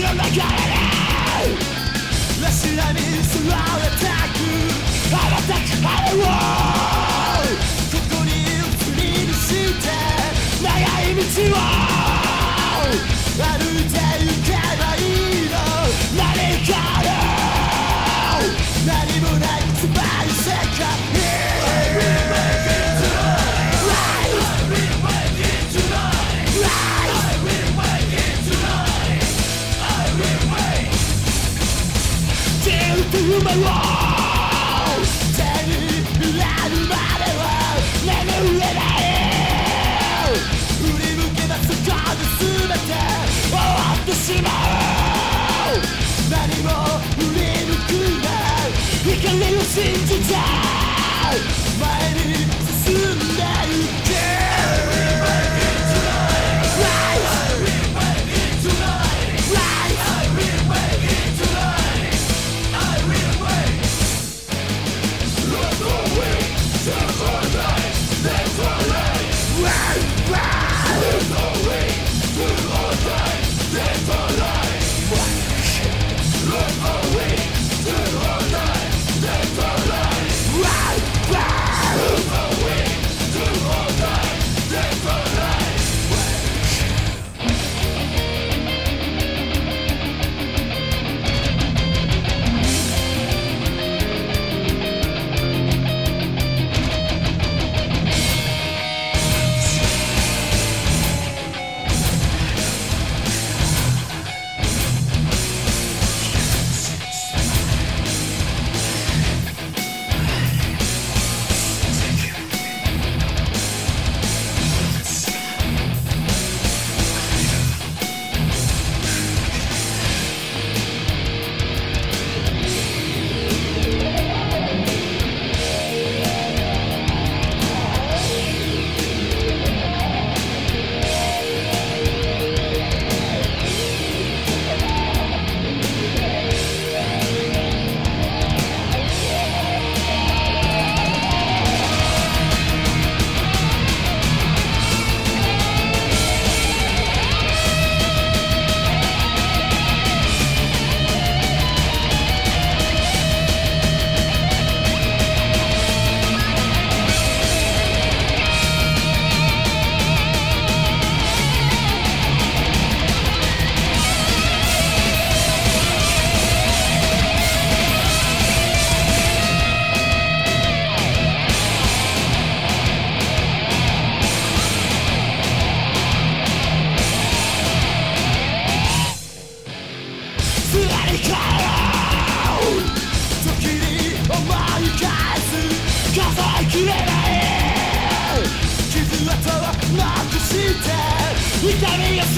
Eu não God. Let's see, I mean. see today.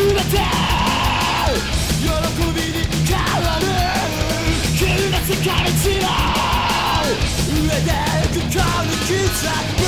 喜びに変わる。昼が疲れ散ら上で心に刻む